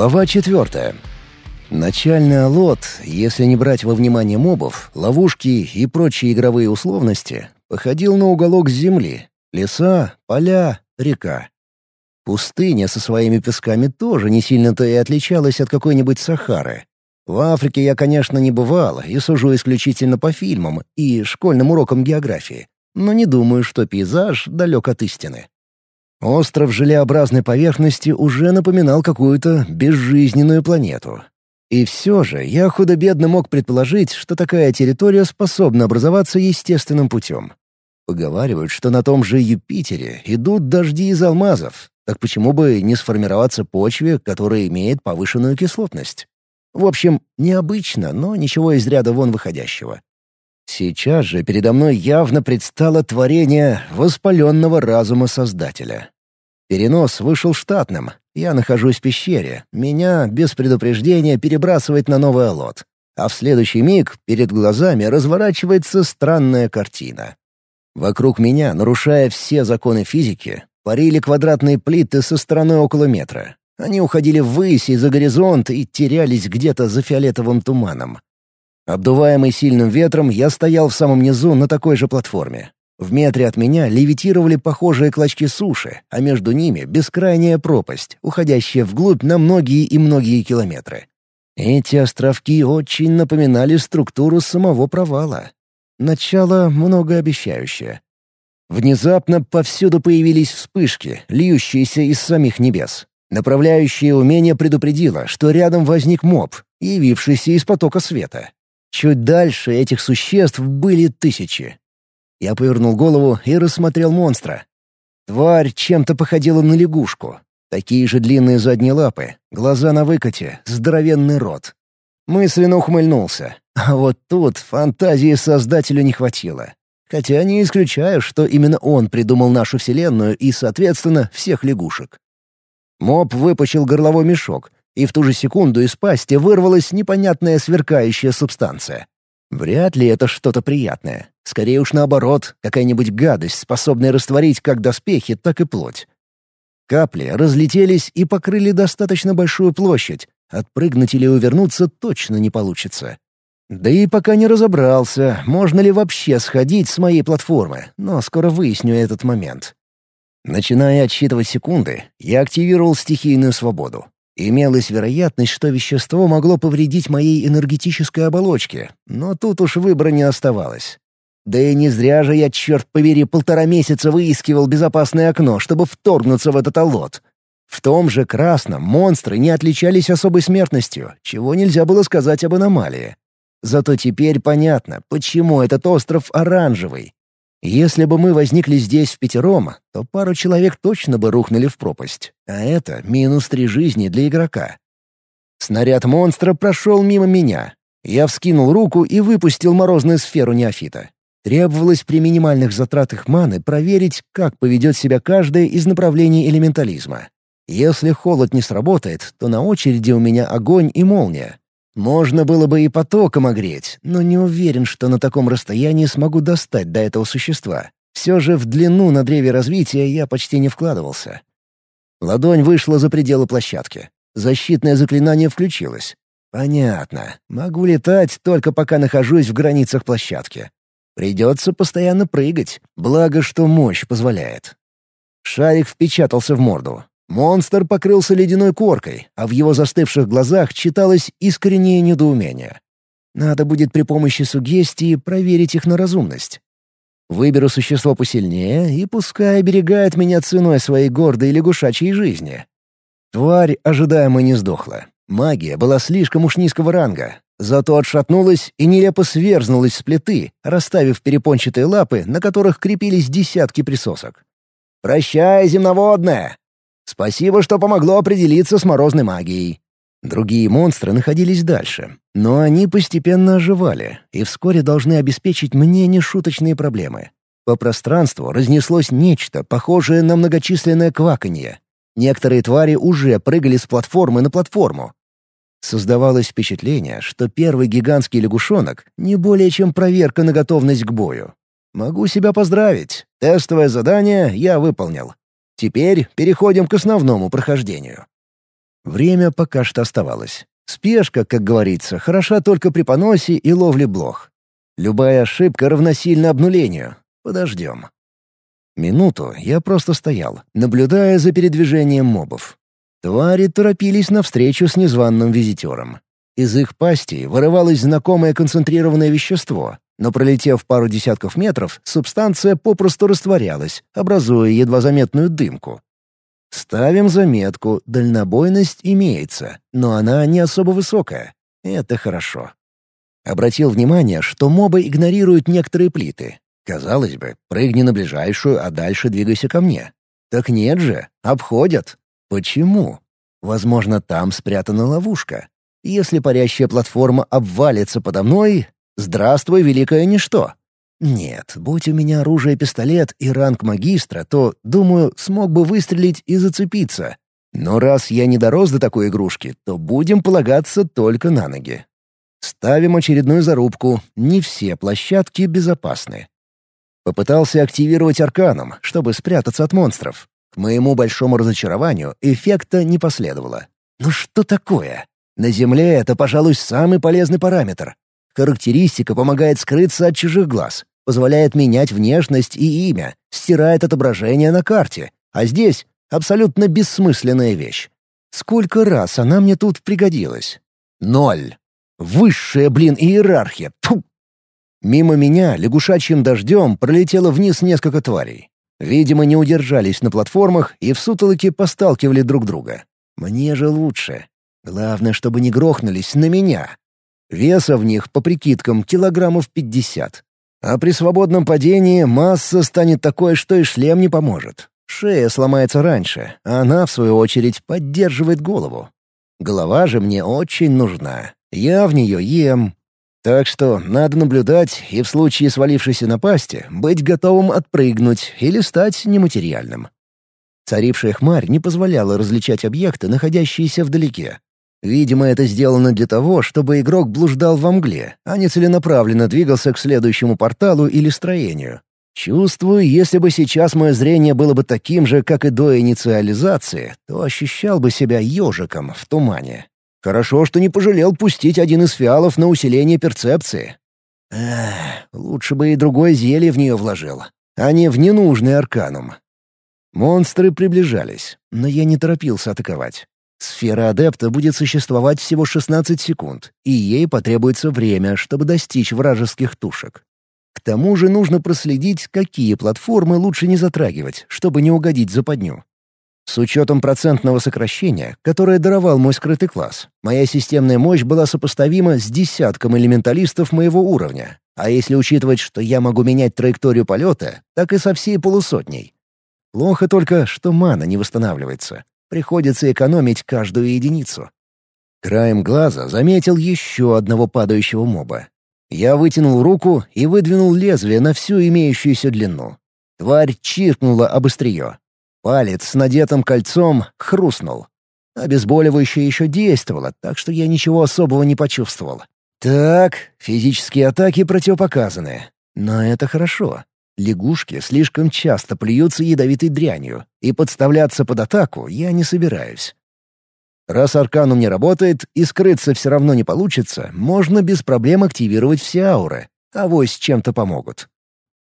Глава четвертая. Начальный алот, если не брать во внимание мобов, ловушки и прочие игровые условности, походил на уголок земли. Леса, поля, река. Пустыня со своими песками тоже не сильно-то и отличалась от какой-нибудь Сахары. В Африке я, конечно, не бывал и сужу исключительно по фильмам и школьным урокам географии, но не думаю, что пейзаж далек от истины. Остров желеобразной поверхности уже напоминал какую-то безжизненную планету. И все же я худо-бедно мог предположить, что такая территория способна образоваться естественным путем. Поговаривают, что на том же Юпитере идут дожди из алмазов, так почему бы не сформироваться почве, которая имеет повышенную кислотность? В общем, необычно, но ничего из ряда вон выходящего. Сейчас же передо мной явно предстало творение воспаленного разума Создателя. Перенос вышел штатным. Я нахожусь в пещере. Меня без предупреждения перебрасывает на новый алот. А в следующий миг перед глазами разворачивается странная картина. Вокруг меня, нарушая все законы физики, парили квадратные плиты со стороной около метра. Они уходили ввысь и за горизонт и терялись где-то за фиолетовым туманом. Обдуваемый сильным ветром, я стоял в самом низу на такой же платформе. В метре от меня левитировали похожие клочки суши, а между ними бескрайняя пропасть, уходящая вглубь на многие и многие километры. Эти островки очень напоминали структуру самого провала. Начало многообещающее. Внезапно повсюду появились вспышки, льющиеся из самих небес. Направляющее умение предупредило, что рядом возник моб, явившийся из потока света. Чуть дальше этих существ были тысячи. Я повернул голову и рассмотрел монстра. Тварь чем-то походила на лягушку. Такие же длинные задние лапы, глаза на выкате, здоровенный рот. Мысленно ухмыльнулся. А вот тут фантазии создателю не хватило. Хотя не исключаю, что именно он придумал нашу Вселенную и, соответственно, всех лягушек. Моб выпучил горловой мешок, и в ту же секунду из пасти вырвалась непонятная сверкающая субстанция. Вряд ли это что-то приятное. Скорее уж наоборот, какая-нибудь гадость, способная растворить как доспехи, так и плоть. Капли разлетелись и покрыли достаточно большую площадь. Отпрыгнуть или увернуться точно не получится. Да и пока не разобрался, можно ли вообще сходить с моей платформы, но скоро выясню этот момент. Начиная отсчитывать секунды, я активировал стихийную свободу. Имелась вероятность, что вещество могло повредить моей энергетической оболочке, но тут уж выбора не оставалось. Да и не зря же я, черт побери, полтора месяца выискивал безопасное окно, чтобы вторгнуться в этот алот. В том же красном монстры не отличались особой смертностью, чего нельзя было сказать об аномалии. Зато теперь понятно, почему этот остров оранжевый. Если бы мы возникли здесь в пятером, то пару человек точно бы рухнули в пропасть. А это минус три жизни для игрока. Снаряд монстра прошел мимо меня. Я вскинул руку и выпустил морозную сферу неофита. Требовалось при минимальных затратах маны проверить, как поведет себя каждое из направлений элементализма. Если холод не сработает, то на очереди у меня огонь и молния. Можно было бы и потоком огреть, но не уверен, что на таком расстоянии смогу достать до этого существа. Все же в длину на древе развития я почти не вкладывался. Ладонь вышла за пределы площадки. Защитное заклинание включилось. Понятно. Могу летать только пока нахожусь в границах площадки. Придется постоянно прыгать, благо что мощь позволяет. Шарик впечатался в морду. Монстр покрылся ледяной коркой, а в его застывших глазах читалось искреннее недоумение. Надо будет при помощи сугестии проверить их на разумность. Выберу существо посильнее и пускай оберегает меня ценой своей гордой лягушачьей жизни. Тварь ожидаемо не сдохла. Магия была слишком уж низкого ранга, зато отшатнулась и нелепо сверзнулась с плиты, расставив перепончатые лапы, на которых крепились десятки присосок. «Прощай, земноводная!» Спасибо, что помогло определиться с морозной магией. Другие монстры находились дальше, но они постепенно оживали и вскоре должны обеспечить мне нешуточные проблемы. По пространству разнеслось нечто, похожее на многочисленное кваканье. Некоторые твари уже прыгали с платформы на платформу. Создавалось впечатление, что первый гигантский лягушонок — не более чем проверка на готовность к бою. Могу себя поздравить. Тестовое задание я выполнил. Теперь переходим к основному прохождению. Время пока что оставалось. Спешка, как говорится, хороша только при поносе и ловле блох. Любая ошибка равносильна обнулению. Подождем. Минуту я просто стоял, наблюдая за передвижением мобов. Твари торопились навстречу с незваным визитером. Из их пасти вырывалось знакомое концентрированное вещество, но пролетев пару десятков метров, субстанция попросту растворялась, образуя едва заметную дымку. Ставим заметку, дальнобойность имеется, но она не особо высокая. Это хорошо. Обратил внимание, что мобы игнорируют некоторые плиты. Казалось бы, прыгни на ближайшую, а дальше двигайся ко мне. Так нет же, обходят. Почему? Возможно, там спрятана ловушка. Если парящая платформа обвалится подо мной, здравствуй, великое ничто. Нет, будь у меня оружие-пистолет и ранг магистра, то, думаю, смог бы выстрелить и зацепиться. Но раз я не дорос до такой игрушки, то будем полагаться только на ноги. Ставим очередную зарубку. Не все площадки безопасны. Попытался активировать арканом, чтобы спрятаться от монстров. К моему большому разочарованию эффекта не последовало. Ну что такое? На Земле это, пожалуй, самый полезный параметр. Характеристика помогает скрыться от чужих глаз, позволяет менять внешность и имя, стирает отображение на карте. А здесь абсолютно бессмысленная вещь. Сколько раз она мне тут пригодилась? Ноль. Высшая, блин, иерархия. Фу. Мимо меня лягушачьим дождем пролетело вниз несколько тварей. Видимо, не удержались на платформах и в сутолоке посталкивали друг друга. Мне же лучше. Главное, чтобы не грохнулись на меня. Веса в них, по прикидкам, килограммов пятьдесят. А при свободном падении масса станет такой, что и шлем не поможет. Шея сломается раньше, а она, в свою очередь, поддерживает голову. Голова же мне очень нужна. Я в нее ем. Так что надо наблюдать и в случае свалившейся напасти быть готовым отпрыгнуть или стать нематериальным. Царившая хмарь не позволяла различать объекты, находящиеся вдалеке. Видимо, это сделано для того, чтобы игрок блуждал во мгле, а не целенаправленно двигался к следующему порталу или строению. Чувствую, если бы сейчас мое зрение было бы таким же, как и до инициализации, то ощущал бы себя ежиком в тумане. Хорошо, что не пожалел пустить один из фиалов на усиление перцепции. Эх, лучше бы и другое зелье в нее вложил, а не в ненужный арканум. Монстры приближались, но я не торопился атаковать. Сфера адепта будет существовать всего 16 секунд, и ей потребуется время, чтобы достичь вражеских тушек. К тому же нужно проследить, какие платформы лучше не затрагивать, чтобы не угодить западню. С учетом процентного сокращения, которое даровал мой скрытый класс, моя системная мощь была сопоставима с десятком элементалистов моего уровня. А если учитывать, что я могу менять траекторию полета, так и со всей полусотней. Плохо только, что мана не восстанавливается. Приходится экономить каждую единицу. Краем глаза заметил еще одного падающего моба. Я вытянул руку и выдвинул лезвие на всю имеющуюся длину. Тварь чиркнула об. Палец с надетым кольцом хрустнул. Обезболивающее еще действовало, так что я ничего особого не почувствовал. Так, физические атаки противопоказаны. Но это хорошо. Лягушки слишком часто плюются ядовитой дрянью, и подставляться под атаку я не собираюсь. Раз арканум не работает и скрыться все равно не получится, можно без проблем активировать все ауры, а вось чем-то помогут.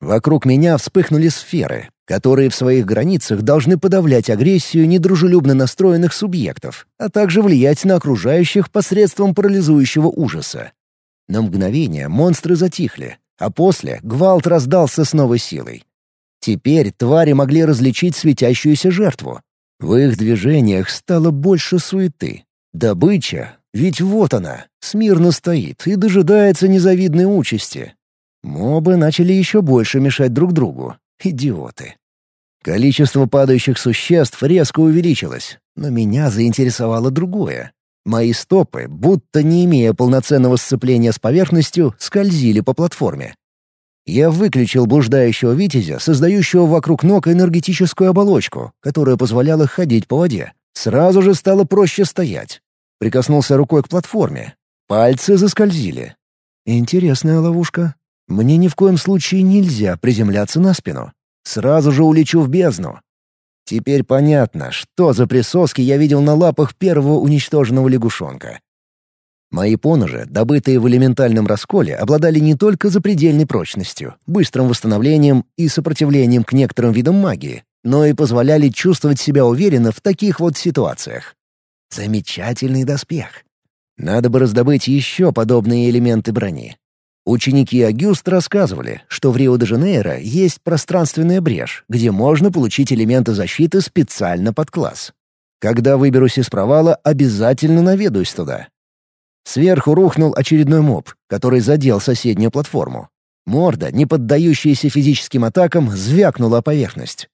Вокруг меня вспыхнули сферы, которые в своих границах должны подавлять агрессию недружелюбно настроенных субъектов, а также влиять на окружающих посредством парализующего ужаса. На мгновение монстры затихли, а после гвалт раздался с новой силой. Теперь твари могли различить светящуюся жертву. В их движениях стало больше суеты. Добыча, ведь вот она, смирно стоит и дожидается незавидной участи. Мобы начали еще больше мешать друг другу. Идиоты. Количество падающих существ резко увеличилось, но меня заинтересовало другое. Мои стопы, будто не имея полноценного сцепления с поверхностью, скользили по платформе. Я выключил блуждающего витязя, создающего вокруг ног энергетическую оболочку, которая позволяла ходить по воде. Сразу же стало проще стоять. Прикоснулся рукой к платформе. Пальцы заскользили. Интересная ловушка. Мне ни в коем случае нельзя приземляться на спину. Сразу же улечу в бездну. Теперь понятно, что за присоски я видел на лапах первого уничтоженного лягушонка. Мои поножи, добытые в элементальном расколе, обладали не только запредельной прочностью, быстрым восстановлением и сопротивлением к некоторым видам магии, но и позволяли чувствовать себя уверенно в таких вот ситуациях. Замечательный доспех. Надо бы раздобыть еще подобные элементы брони. Ученики Агюст рассказывали, что в Рио-де-Жанейро есть пространственная брешь, где можно получить элементы защиты специально под класс. Когда выберусь из провала, обязательно наведаюсь туда. Сверху рухнул очередной моб, который задел соседнюю платформу. Морда, не поддающаяся физическим атакам, звякнула о поверхность.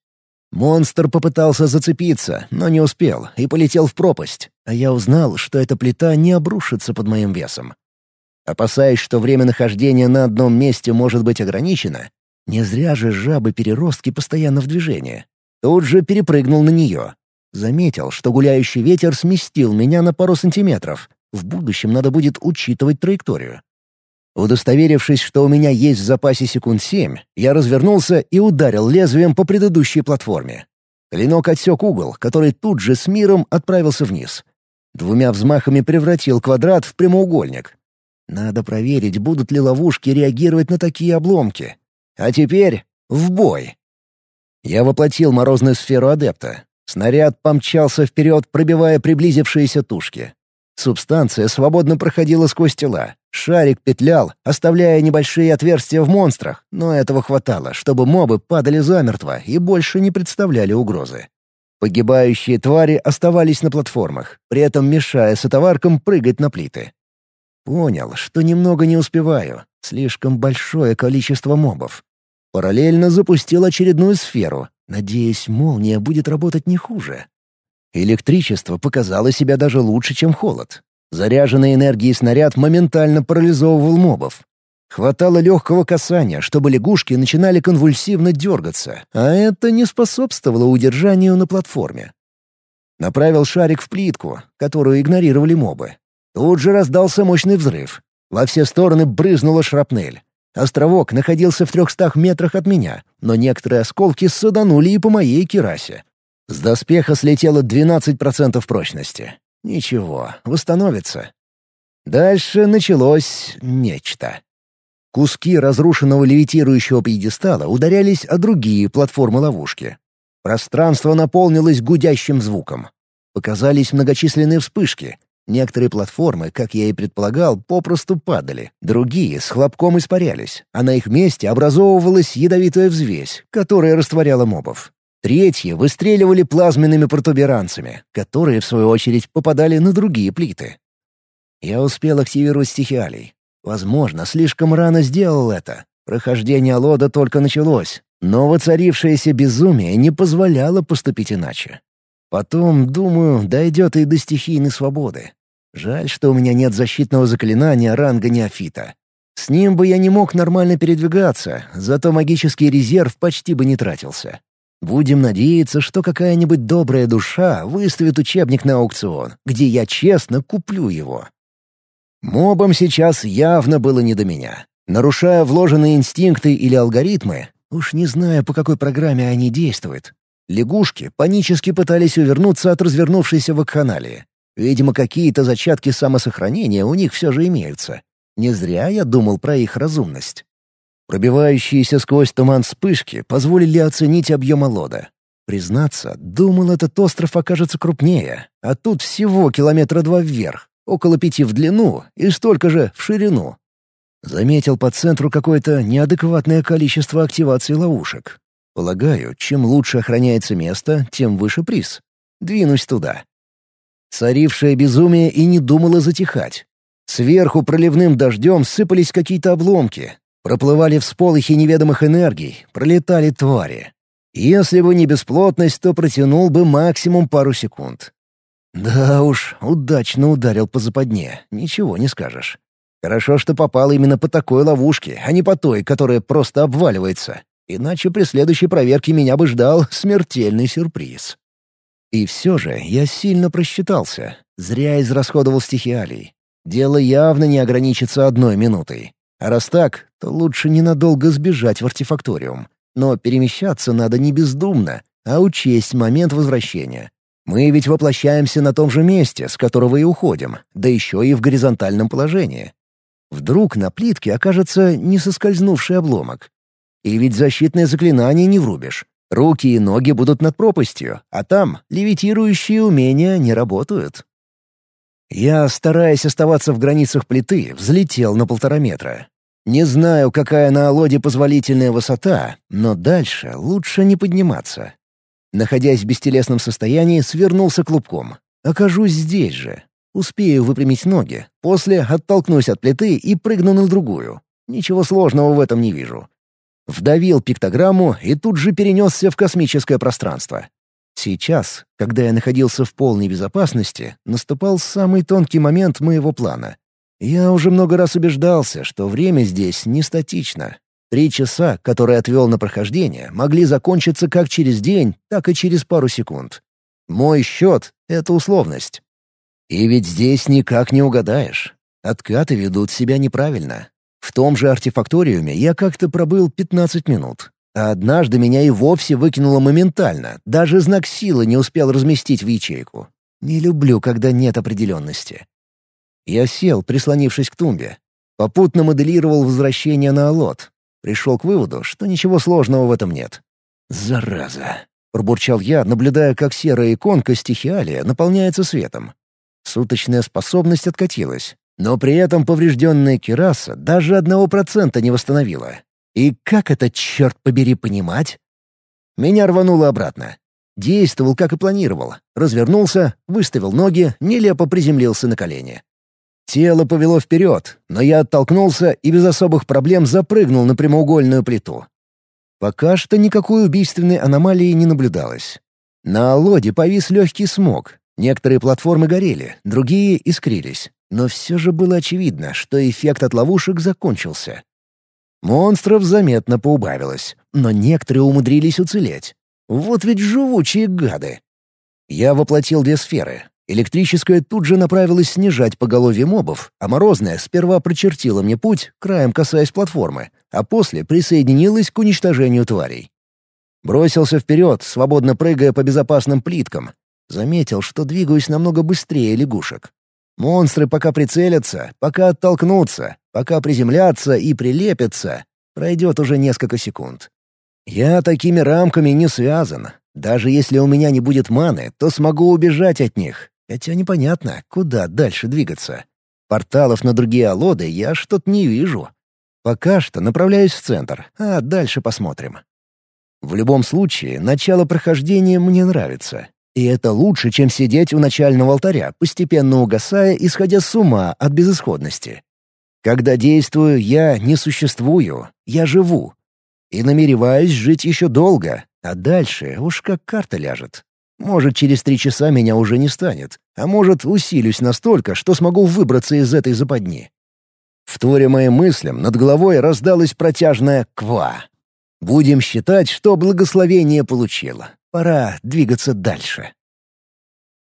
Монстр попытался зацепиться, но не успел и полетел в пропасть, а я узнал, что эта плита не обрушится под моим весом. Опасаясь, что время нахождения на одном месте может быть ограничено, не зря же жабы-переростки постоянно в движении. Тут же перепрыгнул на нее. Заметил, что гуляющий ветер сместил меня на пару сантиметров, в будущем надо будет учитывать траекторию. Удостоверившись, что у меня есть в запасе секунд семь, я развернулся и ударил лезвием по предыдущей платформе. Клинок отсек угол, который тут же с миром отправился вниз. Двумя взмахами превратил квадрат в прямоугольник. Надо проверить, будут ли ловушки реагировать на такие обломки. А теперь в бой. Я воплотил морозную сферу адепта. Снаряд помчался вперед, пробивая приблизившиеся тушки. Субстанция свободно проходила сквозь тела. Шарик петлял, оставляя небольшие отверстия в монстрах, но этого хватало, чтобы мобы падали замертво и больше не представляли угрозы. Погибающие твари оставались на платформах, при этом мешая сотоваркам прыгать на плиты. Понял, что немного не успеваю. Слишком большое количество мобов. Параллельно запустил очередную сферу, надеясь, молния будет работать не хуже. Электричество показало себя даже лучше, чем холод. Заряженный энергией снаряд моментально парализовывал мобов. Хватало легкого касания, чтобы лягушки начинали конвульсивно дергаться, а это не способствовало удержанию на платформе. Направил шарик в плитку, которую игнорировали мобы. Тут же раздался мощный взрыв. Во все стороны брызнула шрапнель. Островок находился в трехстах метрах от меня, но некоторые осколки саданули и по моей керасе. С доспеха слетело 12% прочности. Ничего, восстановится. Дальше началось нечто. Куски разрушенного левитирующего пьедестала ударялись о другие платформы-ловушки. Пространство наполнилось гудящим звуком. Показались многочисленные вспышки. Некоторые платформы, как я и предполагал, попросту падали, другие с хлопком испарялись, а на их месте образовывалась ядовитая взвесь, которая растворяла мобов. Третьи выстреливали плазменными протуберанцами, которые, в свою очередь, попадали на другие плиты. Я успел активировать стихиалий. Возможно, слишком рано сделал это. Прохождение лода только началось, но воцарившееся безумие не позволяло поступить иначе. Потом, думаю, дойдет и до стихийной свободы. Жаль, что у меня нет защитного заклинания ранга неофита. С ним бы я не мог нормально передвигаться, зато магический резерв почти бы не тратился. Будем надеяться, что какая-нибудь добрая душа выставит учебник на аукцион, где я честно куплю его. Мобам сейчас явно было не до меня. Нарушая вложенные инстинкты или алгоритмы, уж не знаю, по какой программе они действуют, лягушки панически пытались увернуться от развернувшейся вакханалии. Видимо, какие-то зачатки самосохранения у них все же имеются. Не зря я думал про их разумность. Пробивающиеся сквозь туман вспышки позволили оценить объем лода. Признаться, думал, этот остров окажется крупнее, а тут всего километра два вверх, около пяти в длину и столько же в ширину. Заметил по центру какое-то неадекватное количество активаций ловушек. Полагаю, чем лучше охраняется место, тем выше приз. Двинусь туда. Царившее безумие и не думало затихать. Сверху проливным дождем сыпались какие-то обломки, Проплывали всполохи неведомых энергий, пролетали твари. Если бы не бесплотность, то протянул бы максимум пару секунд. Да уж, удачно ударил по западне, ничего не скажешь. Хорошо, что попал именно по такой ловушке, а не по той, которая просто обваливается. Иначе при следующей проверке меня бы ждал смертельный сюрприз. И все же я сильно просчитался. Зря израсходовал стихиалий. Дело явно не ограничится одной минутой. А раз так, то лучше ненадолго сбежать в артефакториум. Но перемещаться надо не бездумно, а учесть момент возвращения. Мы ведь воплощаемся на том же месте, с которого и уходим, да еще и в горизонтальном положении. Вдруг на плитке окажется не соскользнувший обломок. И ведь защитное заклинание не врубишь. Руки и ноги будут над пропастью, а там левитирующие умения не работают. Я, стараясь оставаться в границах плиты, взлетел на полтора метра. Не знаю, какая на Алоде позволительная высота, но дальше лучше не подниматься. Находясь в бестелесном состоянии, свернулся клубком. Окажусь здесь же. Успею выпрямить ноги, после оттолкнусь от плиты и прыгну на другую. Ничего сложного в этом не вижу. Вдавил пиктограмму и тут же перенесся в космическое пространство. Сейчас, когда я находился в полной безопасности, наступал самый тонкий момент моего плана. Я уже много раз убеждался, что время здесь не статично, Три часа, которые отвел на прохождение, могли закончиться как через день, так и через пару секунд. Мой счет — это условность. И ведь здесь никак не угадаешь. Откаты ведут себя неправильно. В том же артефакториуме я как-то пробыл 15 минут. А однажды меня и вовсе выкинуло моментально, даже знак силы не успел разместить в ячейку. Не люблю, когда нет определенности. Я сел, прислонившись к тумбе. Попутно моделировал возвращение на Алот, Пришел к выводу, что ничего сложного в этом нет. «Зараза!» — пробурчал я, наблюдая, как серая иконка стихиалия наполняется светом. Суточная способность откатилась, но при этом поврежденная кераса даже одного процента не восстановила. И как это, черт побери, понимать? Меня рвануло обратно. Действовал, как и планировал. Развернулся, выставил ноги, нелепо приземлился на колени. Тело повело вперед, но я оттолкнулся и без особых проблем запрыгнул на прямоугольную плиту. Пока что никакой убийственной аномалии не наблюдалось. На лоде повис легкий смог. Некоторые платформы горели, другие искрились. Но все же было очевидно, что эффект от ловушек закончился. Монстров заметно поубавилось, но некоторые умудрились уцелеть. Вот ведь живучие гады. Я воплотил две сферы, Электрическая тут же направилась снижать поголовье мобов, а морозная сперва прочертила мне путь, краем касаясь платформы, а после присоединилась к уничтожению тварей. Бросился вперед, свободно прыгая по безопасным плиткам. Заметил, что двигаюсь намного быстрее лягушек. Монстры пока прицелятся, пока оттолкнутся, пока приземлятся и прилепятся, пройдет уже несколько секунд. Я такими рамками не связан. Даже если у меня не будет маны, то смогу убежать от них, Хотя непонятно, куда дальше двигаться. Порталов на другие алоды я что-то не вижу. Пока что направляюсь в центр, а дальше посмотрим. В любом случае, начало прохождения мне нравится. И это лучше, чем сидеть у начального алтаря, постепенно угасая и сходя с ума от безысходности. Когда действую, я не существую, я живу. И намереваюсь жить еще долго, а дальше уж как карта ляжет. Может, через три часа меня уже не станет, а может, усилюсь настолько, что смогу выбраться из этой западни. Вторя моим мыслям, над головой раздалась протяжная «ква». Будем считать, что благословение получила. Пора двигаться дальше.